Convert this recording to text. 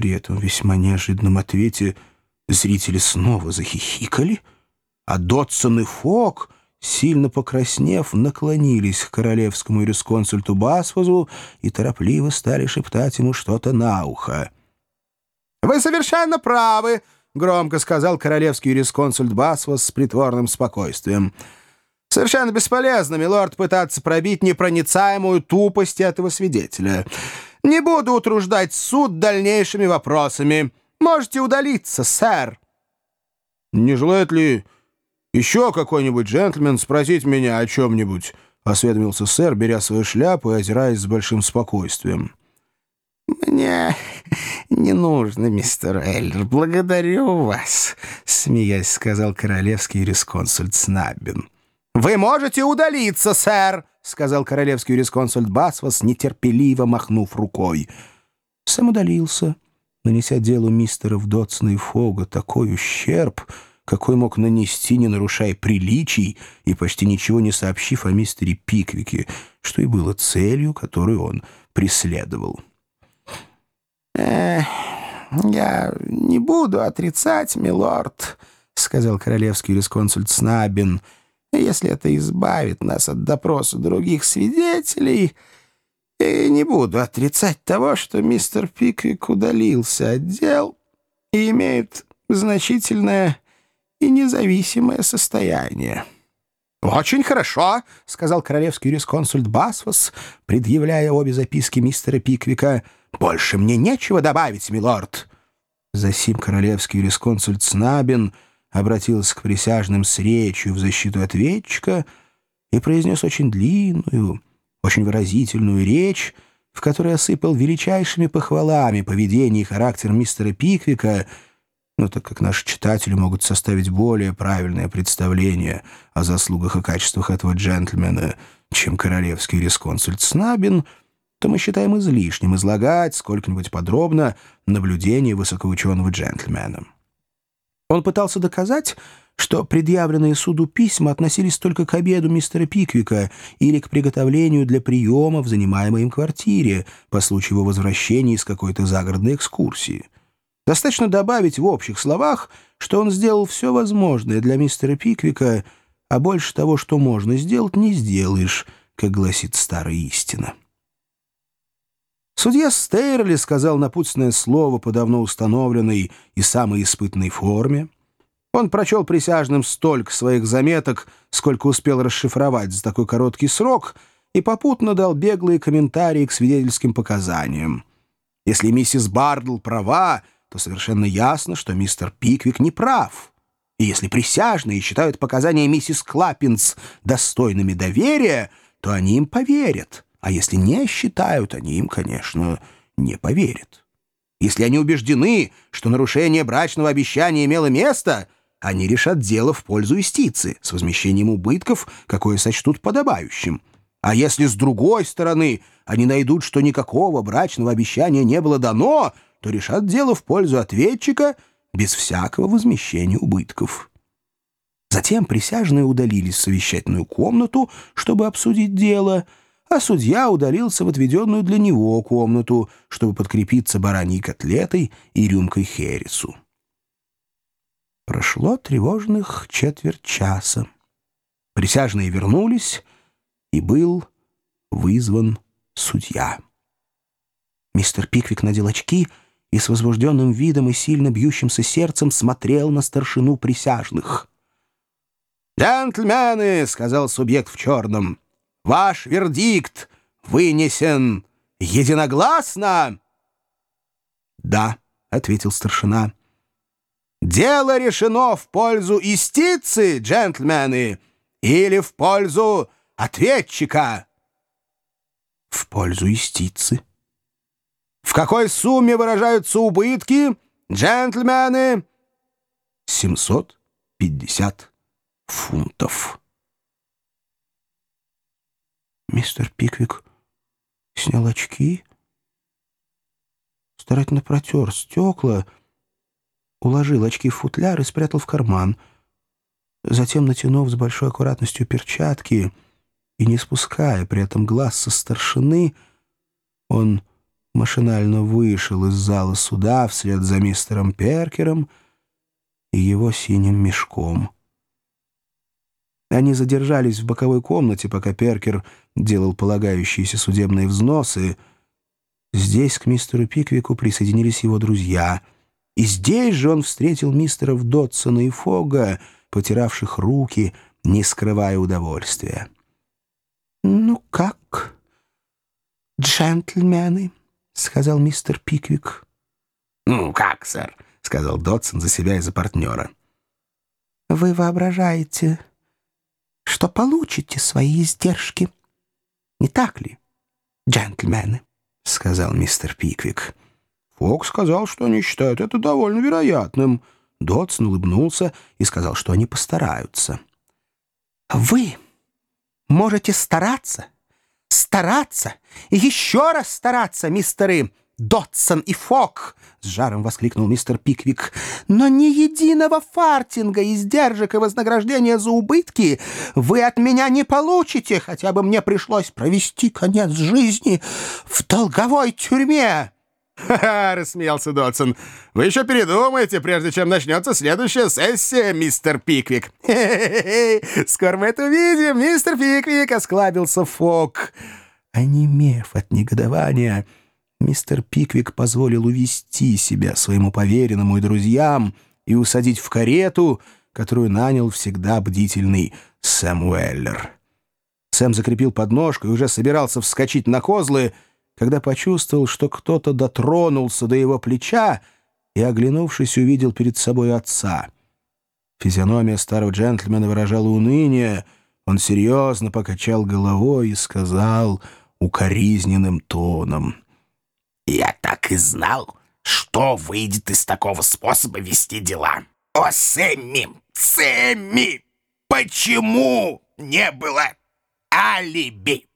При этом весьма неожиданном ответе зрители снова захихикали, а Дотсон и Фок, сильно покраснев, наклонились к королевскому юрисконсульту Басфозу и торопливо стали шептать ему что-то на ухо. «Вы совершенно правы!» — громко сказал королевский юрисконсульт Басфос с притворным спокойствием. «Совершенно бесполезно, милорд, пытаться пробить непроницаемую тупость этого свидетеля». Не буду утруждать суд дальнейшими вопросами. Можете удалиться, сэр». «Не желает ли еще какой-нибудь джентльмен спросить меня о чем-нибудь?» — осведомился сэр, беря свою шляпу и озираясь с большим спокойствием. «Мне не нужно, мистер Эллер. Благодарю вас», — смеясь сказал королевский юрисконсульт Снаббин. «Вы можете удалиться, сэр!» — сказал королевский юрисконсульт Басвас, нетерпеливо махнув рукой. Сам удалился, нанеся делу мистеров Дотсона и Фога такой ущерб, какой мог нанести, не нарушая приличий и почти ничего не сообщив о мистере Пиквике, что и было целью, которую он преследовал. «Эх, я не буду отрицать, милорд», — сказал королевский юрисконсульт Снабин, — если это избавит нас от допроса других свидетелей, и не буду отрицать того, что мистер Пиквик удалился от дел и имеет значительное и независимое состояние. «Очень хорошо», — сказал королевский юрисконсульт Басфос, предъявляя обе записки мистера Пиквика. «Больше мне нечего добавить, милорд». Засим королевский юрисконсульт Снабин — обратился к присяжным с речью в защиту ответчика и произнес очень длинную, очень выразительную речь, в которой осыпал величайшими похвалами поведение и характер мистера Пиквика, но так как наши читатели могут составить более правильное представление о заслугах и качествах этого джентльмена, чем королевский ресконсульт Снабин, то мы считаем излишним излагать сколько-нибудь подробно наблюдение высокоученого джентльмена. Он пытался доказать, что предъявленные суду письма относились только к обеду мистера Пиквика или к приготовлению для приема в занимаемой им квартире по случаю его возвращения из какой-то загородной экскурсии. Достаточно добавить в общих словах, что он сделал все возможное для мистера Пиквика, а больше того, что можно сделать, не сделаешь, как гласит старая истина. Судья Стейрли сказал напутственное слово по давно установленной и самой испытанной форме. Он прочел присяжным столько своих заметок, сколько успел расшифровать за такой короткий срок, и попутно дал беглые комментарии к свидетельским показаниям. Если миссис Бардл права, то совершенно ясно, что мистер Пиквик не прав. И если присяжные считают показания миссис Клаппинс достойными доверия, то они им поверят. А если не считают, они им, конечно, не поверят. Если они убеждены, что нарушение брачного обещания имело место, они решат дело в пользу истицы с возмещением убытков, какое сочтут подобающим. А если с другой стороны они найдут, что никакого брачного обещания не было дано, то решат дело в пользу ответчика без всякого возмещения убытков. Затем присяжные удалились в совещательную комнату, чтобы обсудить дело — а судья удалился в отведенную для него комнату, чтобы подкрепиться бараньей котлетой и рюмкой хересу. Прошло тревожных четверть часа. Присяжные вернулись, и был вызван судья. Мистер Пиквик надел очки и с возбужденным видом и сильно бьющимся сердцем смотрел на старшину присяжных. «Джентльмены!» — сказал субъект в черном — Ваш вердикт вынесен единогласно?» «Да», — ответил старшина. «Дело решено в пользу истицы, джентльмены, или в пользу ответчика?» «В пользу истицы». «В какой сумме выражаются убытки, джентльмены?» «Семьсот пятьдесят фунтов». Мистер Пиквик снял очки, старательно протер стекла, уложил очки в футляр и спрятал в карман. Затем, натянув с большой аккуратностью перчатки и не спуская при этом глаз со старшины, он машинально вышел из зала суда вслед за мистером Перкером и его синим мешком. Они задержались в боковой комнате, пока Перкер делал полагающиеся судебные взносы. Здесь к мистеру Пиквику присоединились его друзья. И здесь же он встретил мистеров Дотсона и Фога, потиравших руки, не скрывая удовольствия. «Ну как, джентльмены?» — сказал мистер Пиквик. «Ну как, сэр?» — сказал Дотсон за себя и за партнера. «Вы воображаете, что получите свои издержки, не так ли, джентльмены?» — сказал мистер Пиквик. Фок сказал, что они считают это довольно вероятным. Дотсон улыбнулся и сказал, что они постараются. «Вы можете стараться, стараться и еще раз стараться, мистеры Дотсон и Фок!» — с жаром воскликнул мистер Пиквик. «Но ни единого фартинга, издержек и вознаграждения за убытки вы от меня не получите, хотя бы мне пришлось провести конец жизни в долговой тюрьме!» «Ха-ха!» — рассмеялся Дотсон. «Вы еще передумаете, прежде чем начнется следующая сессия, мистер Пиквик!» «Хе-хе-хе! Скоро мы это увидим, мистер Пиквик!» — осклабился Фок. Онемев от негодования, мистер Пиквик позволил увести себя своему поверенному и друзьям и усадить в карету, которую нанял всегда бдительный Сэм Уэллер. Сэм закрепил подножку и уже собирался вскочить на козлы, когда почувствовал, что кто-то дотронулся до его плеча и, оглянувшись, увидел перед собой отца. Физиономия старого джентльмена выражала уныние, он серьезно покачал головой и сказал укоризненным тоном. «Я так и знал, что выйдет из такого способа вести дела. О, Сэмми, Сэмми, почему не было алиби?»